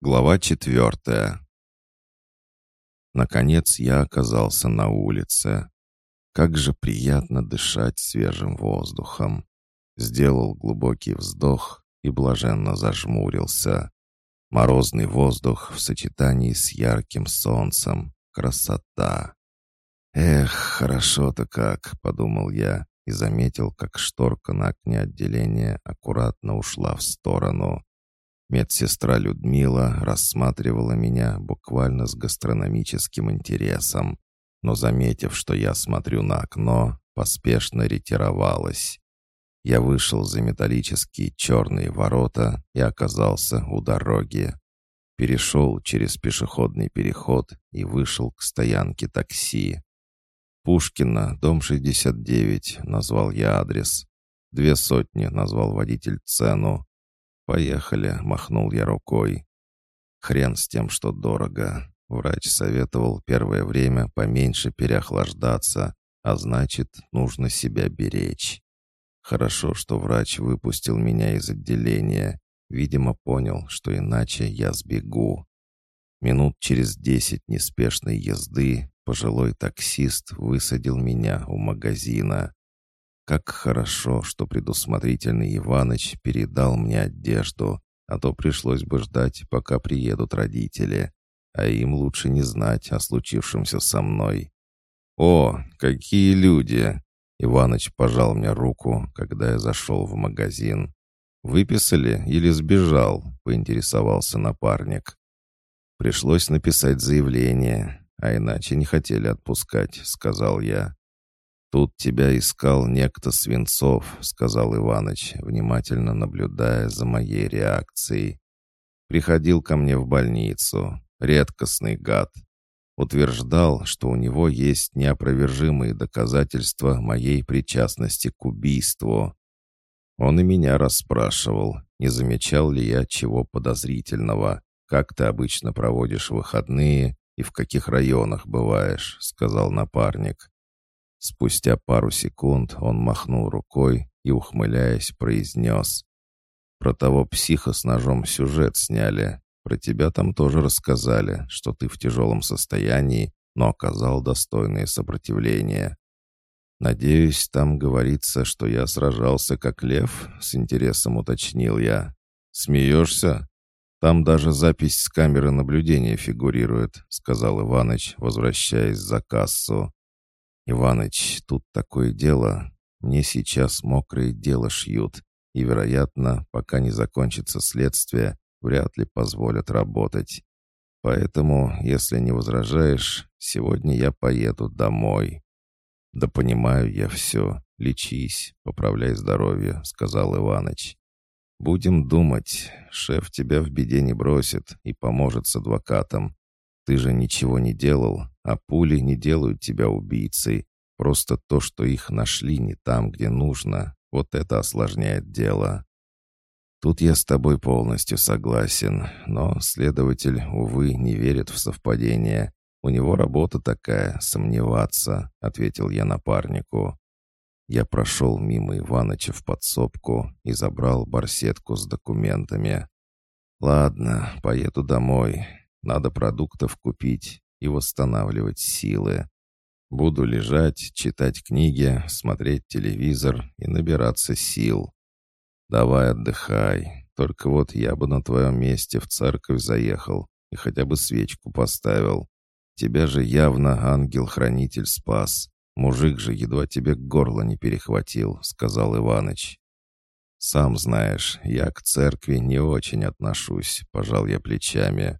Глава четвертая. Наконец я оказался на улице. Как же приятно дышать свежим воздухом. Сделал глубокий вздох и блаженно зажмурился. Морозный воздух в сочетании с ярким солнцем. Красота. «Эх, хорошо-то как», — подумал я и заметил, как шторка на окне отделения аккуратно ушла в сторону. Медсестра Людмила рассматривала меня буквально с гастрономическим интересом, но, заметив, что я смотрю на окно, поспешно ретировалась. Я вышел за металлические черные ворота и оказался у дороги. Перешел через пешеходный переход и вышел к стоянке такси. «Пушкина, дом 69», — назвал я адрес. «Две сотни», — назвал водитель цену. «Поехали», — махнул я рукой. Хрен с тем, что дорого. Врач советовал первое время поменьше переохлаждаться, а значит, нужно себя беречь. Хорошо, что врач выпустил меня из отделения. Видимо, понял, что иначе я сбегу. Минут через десять неспешной езды пожилой таксист высадил меня у магазина. Как хорошо, что предусмотрительный Иваныч передал мне одежду, а то пришлось бы ждать, пока приедут родители. А им лучше не знать о случившемся со мной. «О, какие люди!» Иваныч пожал мне руку, когда я зашел в магазин. «Выписали или сбежал?» — поинтересовался напарник. «Пришлось написать заявление, а иначе не хотели отпускать», — сказал я. «Тут тебя искал некто Свинцов», — сказал Иваныч, внимательно наблюдая за моей реакцией. «Приходил ко мне в больницу. Редкостный гад. Утверждал, что у него есть неопровержимые доказательства моей причастности к убийству. Он и меня расспрашивал, не замечал ли я чего подозрительного, как ты обычно проводишь выходные и в каких районах бываешь», — сказал напарник. Спустя пару секунд он махнул рукой и, ухмыляясь, произнес. «Про того психа с ножом сюжет сняли. Про тебя там тоже рассказали, что ты в тяжелом состоянии, но оказал достойное сопротивление. Надеюсь, там говорится, что я сражался как лев, с интересом уточнил я. Смеешься? Там даже запись с камеры наблюдения фигурирует, сказал Иваныч, возвращаясь за кассу. «Иваныч, тут такое дело. Мне сейчас мокрое дело шьют, и, вероятно, пока не закончится следствие, вряд ли позволят работать. Поэтому, если не возражаешь, сегодня я поеду домой». «Да понимаю я все. Лечись, поправляй здоровье», — сказал Иваныч. «Будем думать. Шеф тебя в беде не бросит и поможет с адвокатом. Ты же ничего не делал, а пули не делают тебя убийцей. Просто то, что их нашли не там, где нужно, вот это осложняет дело. Тут я с тобой полностью согласен, но следователь, увы, не верит в совпадение. У него работа такая, сомневаться, — ответил я напарнику. Я прошел мимо Иваныча в подсобку и забрал барсетку с документами. «Ладно, поеду домой. Надо продуктов купить и восстанавливать силы. Буду лежать, читать книги, смотреть телевизор и набираться сил. Давай отдыхай. Только вот я бы на твоем месте в церковь заехал и хотя бы свечку поставил. Тебя же явно ангел-хранитель спас. Мужик же едва тебе горло не перехватил», — сказал Иваныч. «Сам знаешь, я к церкви не очень отношусь», — пожал я плечами.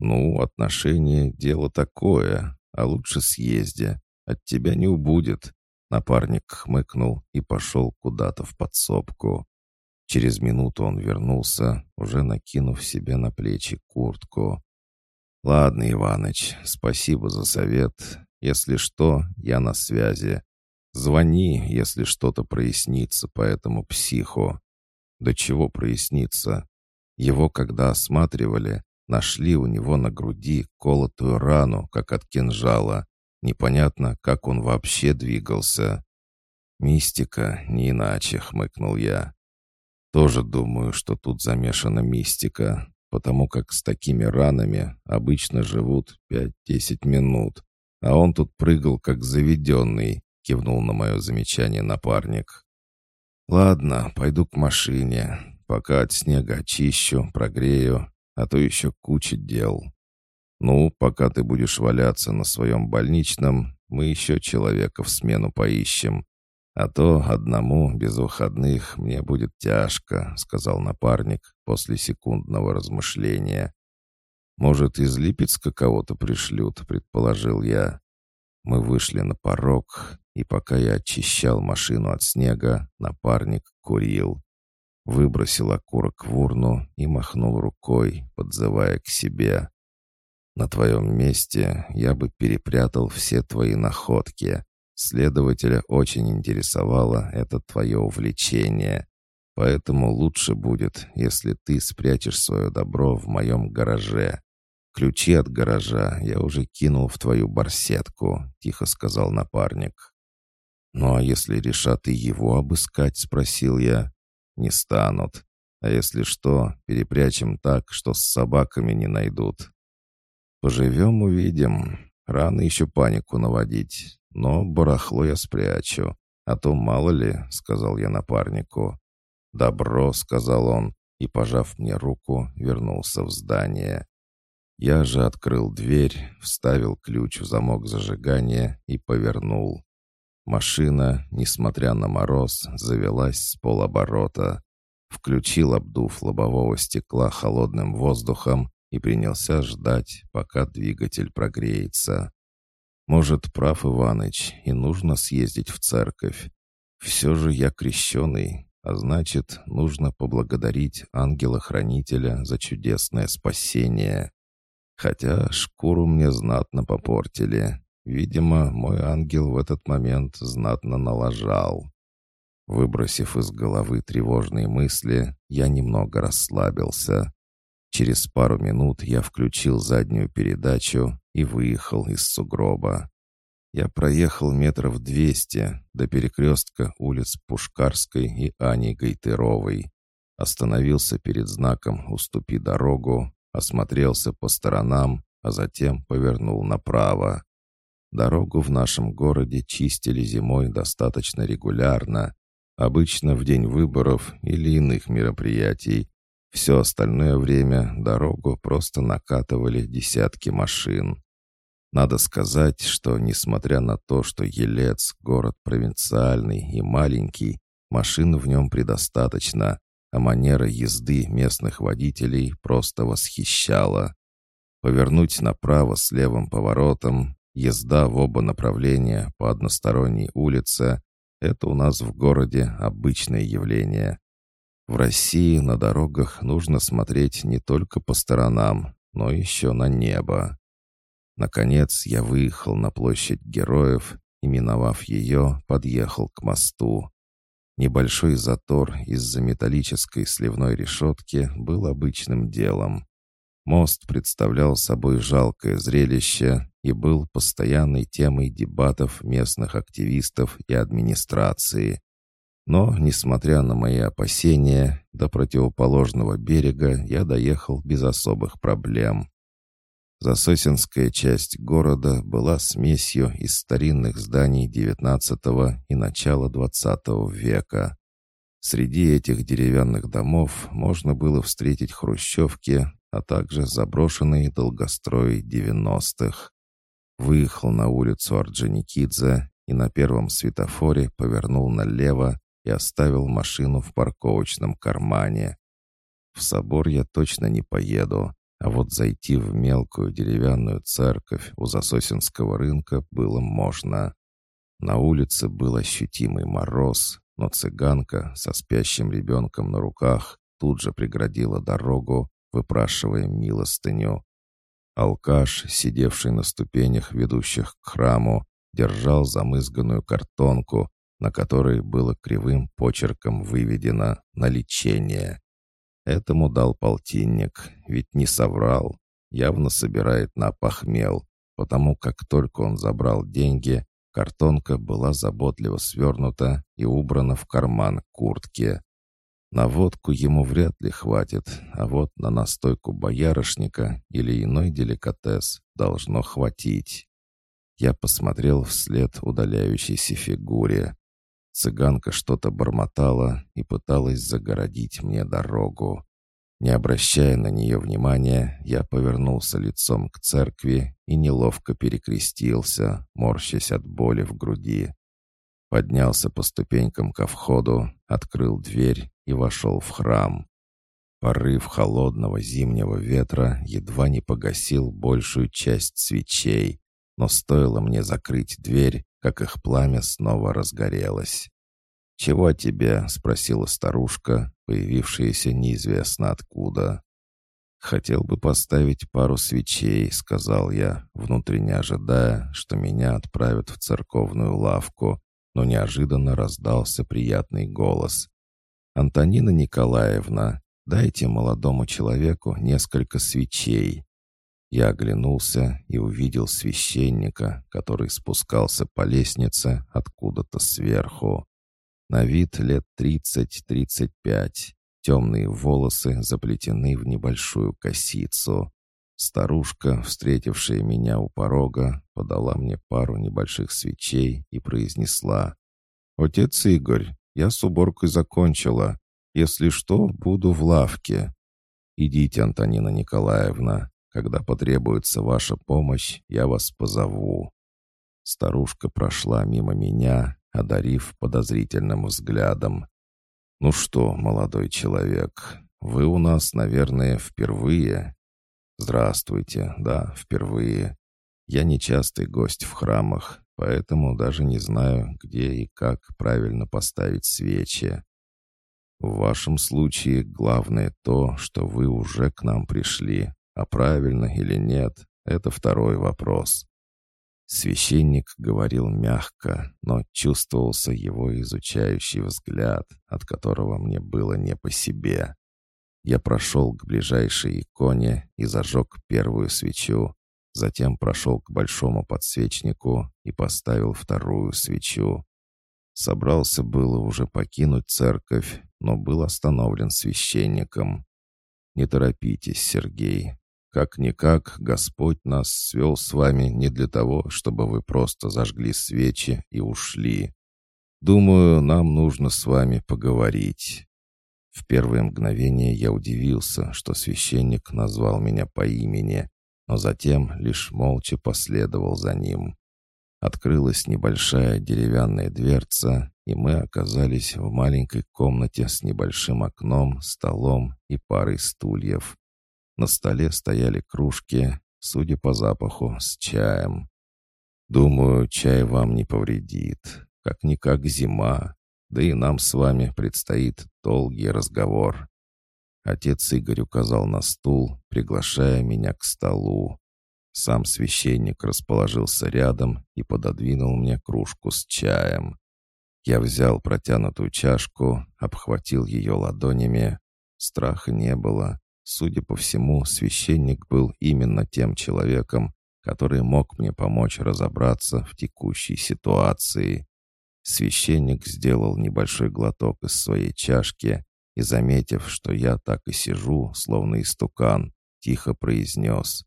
«Ну, отношение — дело такое, а лучше съезди. От тебя не убудет». Напарник хмыкнул и пошел куда-то в подсобку. Через минуту он вернулся, уже накинув себе на плечи куртку. «Ладно, Иваныч, спасибо за совет. Если что, я на связи. Звони, если что-то прояснится по этому психу». «Да чего прояснится? Его, когда осматривали, Нашли у него на груди колотую рану, как от кинжала. Непонятно, как он вообще двигался. «Мистика, не иначе», — хмыкнул я. «Тоже думаю, что тут замешана мистика. потому как с такими ранами обычно живут 5-10 минут, а он тут прыгал как заведенный, кивнул на мое замечание напарник. Ладно, пойду к машине, пока от снега очищу, прогрею, а то еще куча дел. Ну, пока ты будешь валяться на своем больничном, мы еще человека в смену поищем. А то одному без выходных мне будет тяжко», — сказал напарник после секундного размышления. «Может, из Липецка кого-то пришлют», — предположил я. Мы вышли на порог, и пока я очищал машину от снега, напарник курил. Выбросил окурок в урну и махнул рукой, подзывая к себе. «На твоем месте я бы перепрятал все твои находки. Следователя очень интересовало это твое увлечение. Поэтому лучше будет, если ты спрячешь свое добро в моем гараже. Ключи от гаража я уже кинул в твою барсетку», — тихо сказал напарник. «Ну а если решат и его обыскать?» — спросил я. «Не станут. А если что, перепрячем так, что с собаками не найдут». «Поживем — увидим. Рано еще панику наводить. Но барахло я спрячу, а то мало ли, — сказал я напарнику. «Добро», — сказал он, и, пожав мне руку, вернулся в здание. Я же открыл дверь, вставил ключ в замок зажигания и повернул. Машина, несмотря на мороз, завелась с полоборота. Включил, обдув лобового стекла холодным воздухом, и принялся ждать, пока двигатель прогреется. Может, прав Иваныч, и нужно съездить в церковь. Все же я крещеный, а значит, нужно поблагодарить ангела-хранителя за чудесное спасение. Хотя шкуру мне знатно попортили. Видимо, мой ангел в этот момент знатно налажал. Выбросив из головы тревожные мысли, я немного расслабился. Через пару минут я включил заднюю передачу и выехал из сугроба. Я проехал метров двести до перекрестка улиц Пушкарской и Ани Гайтеровой. Остановился перед знаком «Уступи дорогу», осмотрелся по сторонам, а затем повернул направо. Дорогу в нашем городе чистили зимой достаточно регулярно, обычно в день выборов или иных мероприятий, все остальное время дорогу просто накатывали десятки машин. Надо сказать, что, несмотря на то, что Елец — город провинциальный и маленький, машин в нем предостаточно, а манера езды местных водителей просто восхищала. Повернуть направо с левым поворотом, езда в оба направления по односторонней улице — это у нас в городе обычное явление. В России на дорогах нужно смотреть не только по сторонам, но еще на небо. Наконец я выехал на площадь героев и, миновав ее, подъехал к мосту. Небольшой затор из-за металлической сливной решетки был обычным делом. Мост представлял собой жалкое зрелище и был постоянной темой дебатов местных активистов и администрации. Но, несмотря на мои опасения, до противоположного берега я доехал без особых проблем. Засосинская часть города была смесью из старинных зданий XIX и начала XX века. Среди этих деревянных домов можно было встретить хрущевки, а также заброшенные долгострои 90-х. Выехал на улицу Орджоникидзе и на первом светофоре повернул налево, и оставил машину в парковочном кармане. В собор я точно не поеду, а вот зайти в мелкую деревянную церковь у Засосинского рынка было можно. На улице был ощутимый мороз, но цыганка со спящим ребенком на руках тут же преградила дорогу, выпрашивая милостыню. Алкаш, сидевший на ступенях, ведущих к храму, держал замызганную картонку, на которой было кривым почерком выведено «на лечение». Этому дал полтинник, ведь не соврал, явно собирает на похмел, потому как только он забрал деньги, картонка была заботливо свернута и убрана в карман куртки. На водку ему вряд ли хватит, а вот на настойку боярышника или иной деликатес должно хватить. Я посмотрел вслед удаляющейся фигуре. Цыганка что-то бормотала и пыталась загородить мне дорогу. Не обращая на нее внимания, я повернулся лицом к церкви и неловко перекрестился, морщась от боли в груди. Поднялся по ступенькам ко входу, открыл дверь и вошел в храм. Порыв холодного зимнего ветра едва не погасил большую часть свечей, но стоило мне закрыть дверь, как их пламя снова разгорелось. «Чего тебе?» — спросила старушка, появившаяся неизвестно откуда. «Хотел бы поставить пару свечей», — сказал я, внутренне ожидая, что меня отправят в церковную лавку, но неожиданно раздался приятный голос. «Антонина Николаевна, дайте молодому человеку несколько свечей». Я оглянулся и увидел священника, который спускался по лестнице откуда-то сверху. На вид лет 30-35. Темные волосы заплетены в небольшую косицу. Старушка, встретившая меня у порога, подала мне пару небольших свечей и произнесла. «Отец Игорь, я с уборкой закончила. Если что, буду в лавке. Идите, Антонина Николаевна. Когда потребуется ваша помощь, я вас позову». Старушка прошла мимо меня, одарив подозрительным взглядом. «Ну что, молодой человек, вы у нас, наверное, впервые?» «Здравствуйте, да, впервые. Я нечастый гость в храмах, поэтому даже не знаю, где и как правильно поставить свечи. В вашем случае главное то, что вы уже к нам пришли, а правильно или нет, это второй вопрос. Священник говорил мягко, но чувствовался его изучающий взгляд, от которого мне было не по себе. Я прошел к ближайшей иконе и зажег первую свечу, затем прошел к большому подсвечнику и поставил вторую свечу. Собрался было уже покинуть церковь, но был остановлен священником. «Не торопитесь, Сергей, как-никак, Господь нас свел с вами не для того, чтобы вы просто зажгли свечи и ушли. Думаю, нам нужно с вами поговорить». В первое мгновение я удивился, что священник назвал меня по имени, но затем лишь молча последовал за ним. Открылась небольшая деревянная дверца, и мы оказались в маленькой комнате с небольшим окном, столом и парой стульев. На столе стояли кружки, судя по запаху, с чаем. Думаю, чай вам не повредит. Как-никак зима, да и нам с вами предстоит долгий разговор. Отец Игорь указал на стул, приглашая меня к столу. Сам священник расположился рядом и пододвинул мне кружку с чаем. Я взял протянутую чашку, обхватил ее ладонями. Страха не было. Судя по всему, священник был именно тем человеком, который мог мне помочь разобраться в текущей ситуации. Священник сделал небольшой глоток из своей чашки и, заметив, что я так и сижу, словно истукан, тихо произнес.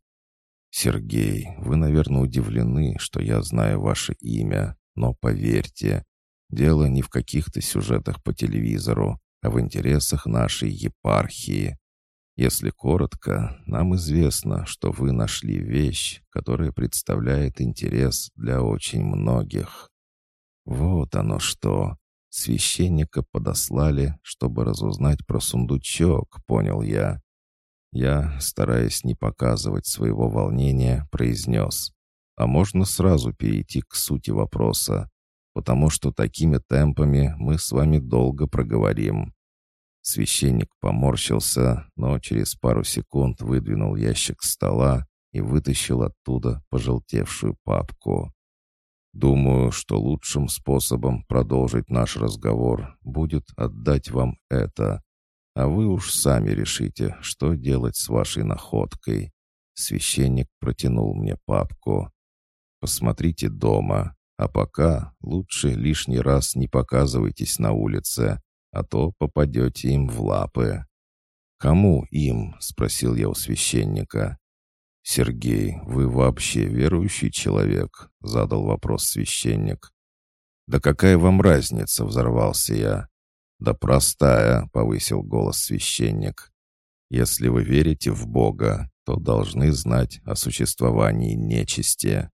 «Сергей, вы, наверное, удивлены, что я знаю ваше имя, но поверьте, дело не в каких-то сюжетах по телевизору, а в интересах нашей епархии. Если коротко, нам известно, что вы нашли вещь, которая представляет интерес для очень многих. Вот оно что. Священника подослали, чтобы разузнать про сундучок, понял я. Я, стараясь не показывать своего волнения, произнес. А можно сразу перейти к сути вопроса, потому что такими темпами мы с вами долго проговорим. Священник поморщился, но через пару секунд выдвинул ящик стола и вытащил оттуда пожелтевшую папку. «Думаю, что лучшим способом продолжить наш разговор будет отдать вам это, а вы уж сами решите, что делать с вашей находкой». Священник протянул мне папку. «Посмотрите дома, а пока лучше лишний раз не показывайтесь на улице, а то попадете им в лапы». «Кому им?» — спросил я у священника. «Сергей, вы вообще верующий человек?» — задал вопрос священник. «Да какая вам разница?» — взорвался я. «Да простая», — повысил голос священник. «Если вы верите в Бога, то должны знать о существовании нечисти».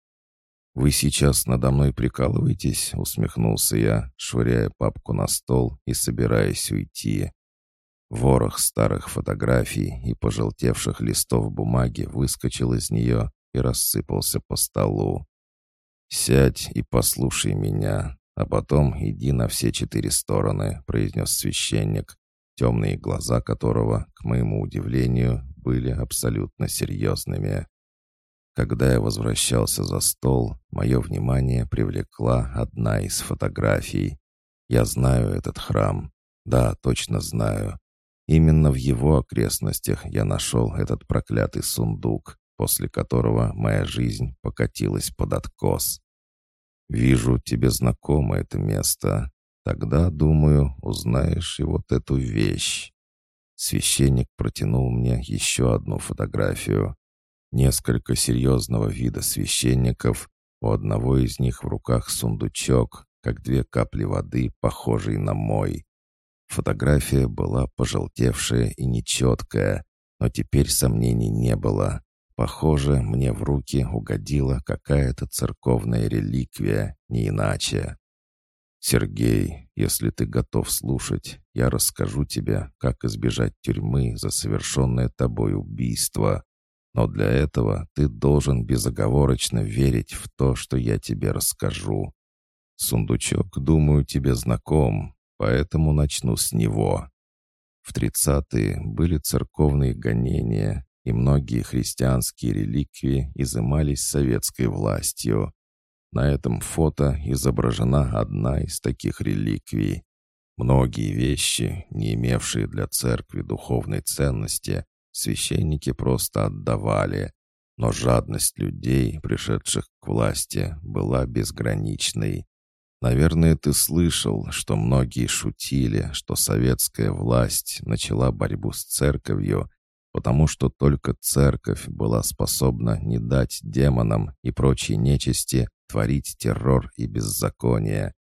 «Вы сейчас надо мной прикалываетесь?» — усмехнулся я, швыряя папку на стол и собираясь уйти. Ворох старых фотографий и пожелтевших листов бумаги выскочил из нее и рассыпался по столу. «Сядь и послушай меня, а потом иди на все четыре стороны», — произнес священник, темные глаза которого, к моему удивлению, были абсолютно серьезными. Когда я возвращался за стол, мое внимание привлекла одна из фотографий. Я знаю этот храм. Да, точно знаю. Именно в его окрестностях я нашел этот проклятый сундук, после которого моя жизнь покатилась под откос. Вижу, тебе знакомо это место. Тогда, думаю, узнаешь и вот эту вещь. Священник протянул мне еще одну фотографию. Несколько серьезного вида священников, у одного из них в руках сундучок, как две капли воды, похожий на мой. Фотография была пожелтевшая и нечеткая, но теперь сомнений не было. Похоже, мне в руки угодила какая-то церковная реликвия, не иначе. «Сергей, если ты готов слушать, я расскажу тебе, как избежать тюрьмы за совершенное тобой убийство. Но для этого ты должен безоговорочно верить в то, что я тебе расскажу. Сундучок, думаю, тебе знаком, поэтому начну с него. В тридцатые были церковные гонения, и многие христианские реликвии изымались советской властью. На этом фото изображена одна из таких реликвий. Многие вещи, не имевшие для церкви духовной ценности, священники просто отдавали, но жадность людей, пришедших к власти, была безграничной. Наверное, ты слышал, что многие шутили, что советская власть начала борьбу с церковью, потому что только церковь была способна не дать демонам и прочей нечисти творить террор и беззаконие.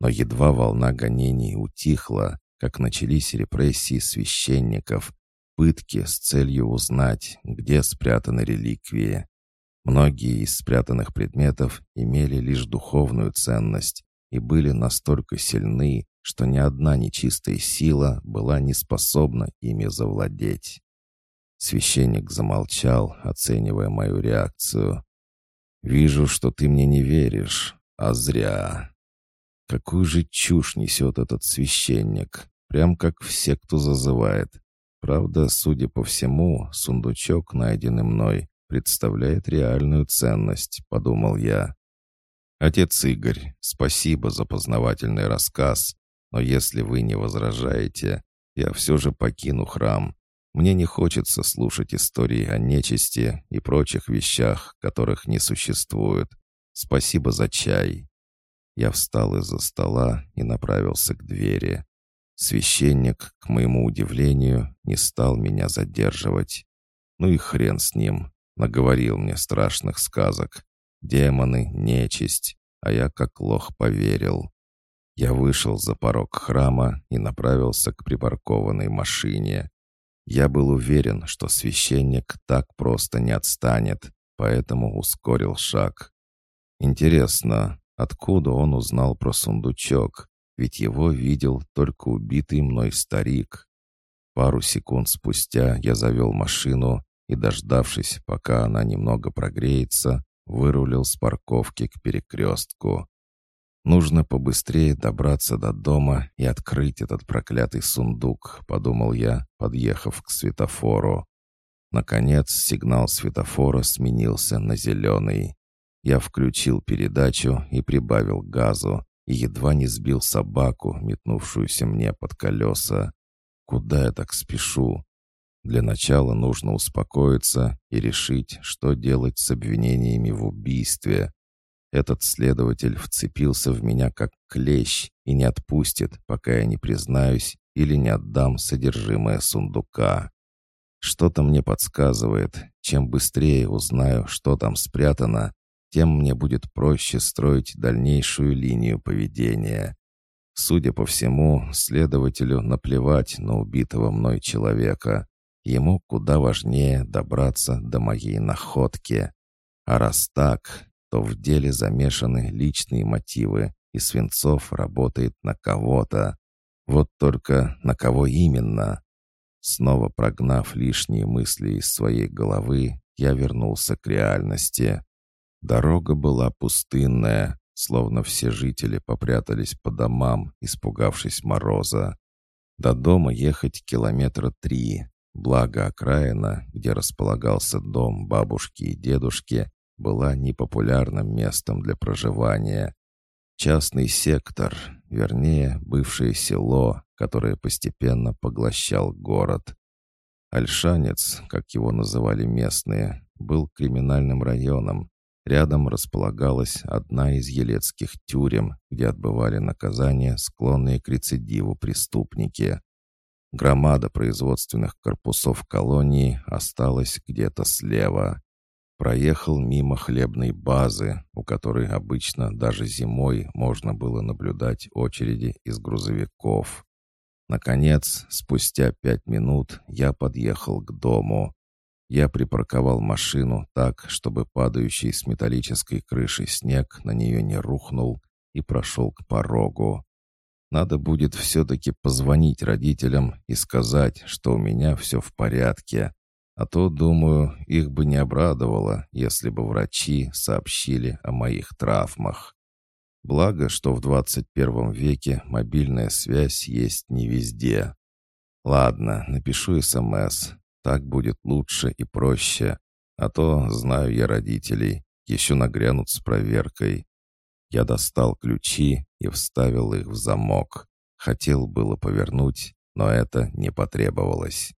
Но едва волна гонений утихла, как начались репрессии священников, пытки с целью узнать, где спрятаны реликвии. Многие из спрятанных предметов имели лишь духовную ценность, и были настолько сильны, что ни одна нечистая сила была не способна ими завладеть. Священник замолчал, оценивая мою реакцию. «Вижу, что ты мне не веришь, а зря. Какую же чушь несет этот священник, прям как все, кто зазывает. Правда, судя по всему, сундучок, найденный мной, представляет реальную ценность», — подумал я. «Отец Игорь, спасибо за познавательный рассказ, но если вы не возражаете, я все же покину храм. Мне не хочется слушать истории о нечисти и прочих вещах, которых не существует. Спасибо за чай». Я встал из-за стола и направился к двери. Священник, к моему удивлению, не стал меня задерживать. Ну и хрен с ним, наговорил мне страшных сказок. Демоны, нечисть, а я как лох поверил. Я вышел за порог храма и направился к припаркованной машине. Я был уверен, что священник так просто не отстанет, поэтому ускорил шаг. Интересно, откуда он узнал про сундучок, ведь его видел только убитый мной старик. Пару секунд спустя я завел машину и, дождавшись, пока она немного прогреется, вырулил с парковки к перекрестку. «Нужно побыстрее добраться до дома и открыть этот проклятый сундук», — подумал я, подъехав к светофору. Наконец сигнал светофора сменился на зеленый. Я включил передачу и прибавил газу, и едва не сбил собаку, метнувшуюся мне под колеса. Куда я так спешу? Для начала нужно успокоиться и решить, что делать с обвинениями в убийстве. Этот следователь вцепился в меня как клещ и не отпустит, пока я не признаюсь или не отдам содержимое сундука. Что-то мне подсказывает, чем быстрее узнаю, что там спрятано, тем мне будет проще строить дальнейшую линию поведения. Судя по всему, следователю наплевать на убитого мной человека. Ему куда важнее добраться до моей находки. А раз так, то в деле замешаны личные мотивы, и Свинцов работает на кого-то. Вот только на кого именно? Снова прогнав лишние мысли из своей головы, я вернулся к реальности. Дорога была пустынная, словно все жители попрятались по домам, испугавшись мороза. До дома ехать километра три, благо окраина, где располагался дом бабушки и дедушки, была непопулярным местом для проживания. Частный сектор, вернее, бывшее село, которое постепенно поглощал город. Альшанец, как его называли местные, был криминальным районом, Рядом располагалась одна из елецких тюрем, где отбывали наказание склонные к рецидиву преступники. Громада производственных корпусов колонии осталась где-то слева. Проехал мимо хлебной базы, у которой обычно даже зимой можно было наблюдать очереди из грузовиков. Наконец, спустя пять минут я подъехал к дому. Я припарковал машину так, чтобы падающий с металлической крыши снег на нее не рухнул, и прошел к порогу. Надо будет все-таки позвонить родителям и сказать, что у меня все в порядке. А то, думаю, их бы не обрадовало, если бы врачи сообщили о моих травмах. Благо, что в 21 веке мобильная связь есть не везде. Ладно, напишу СМС, так будет лучше и проще. А то, знаю я родителей, еще нагрянут с проверкой. Я достал ключи и вставил их в замок. Хотел было повернуть, но это не потребовалось.